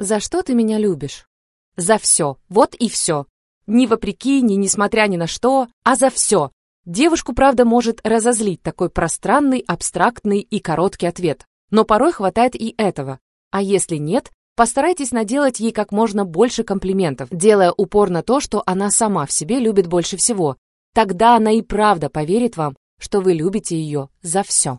За что ты меня любишь? За все. Вот и все. Ни вопреки, ни несмотря ни на что, а за все. Девушку, правда, может разозлить такой пространный, абстрактный и короткий ответ. Но порой хватает и этого. А если нет, постарайтесь наделать ей как можно больше комплиментов, делая упор на то, что она сама в себе любит больше всего. Тогда она и правда поверит вам, что вы любите ее за все.